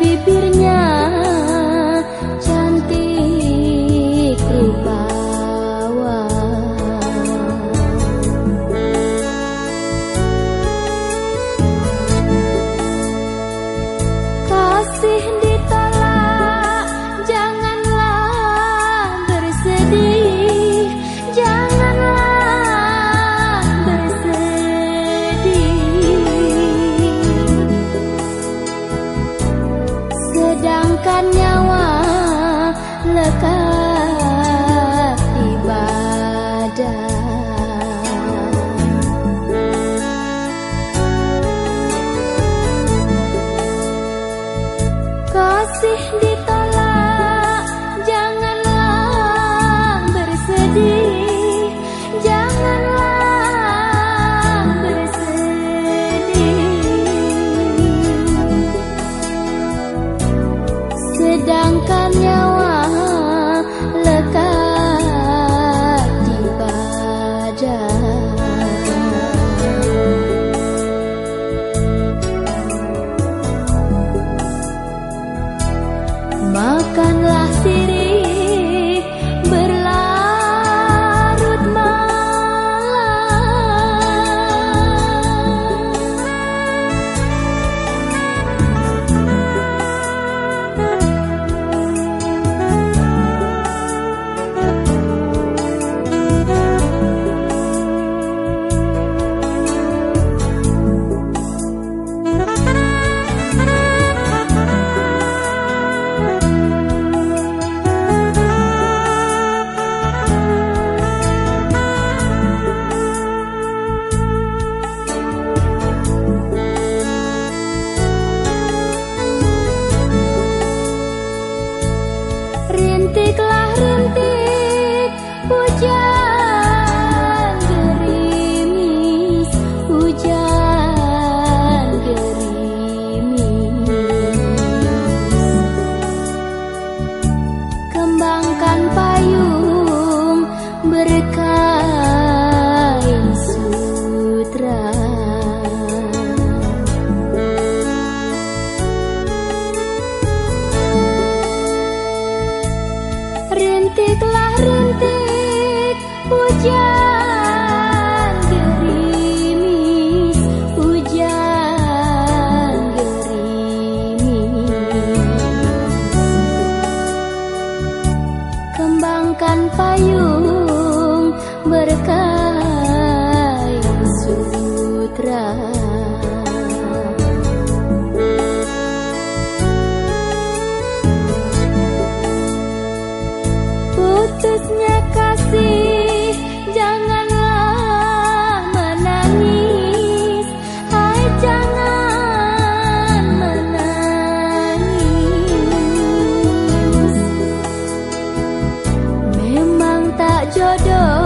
bibirnya. Makanlah sirih rintiklah rintik hujan gerimis hujan gerimis. Kembangkan payung berkayu sutra. jodoh.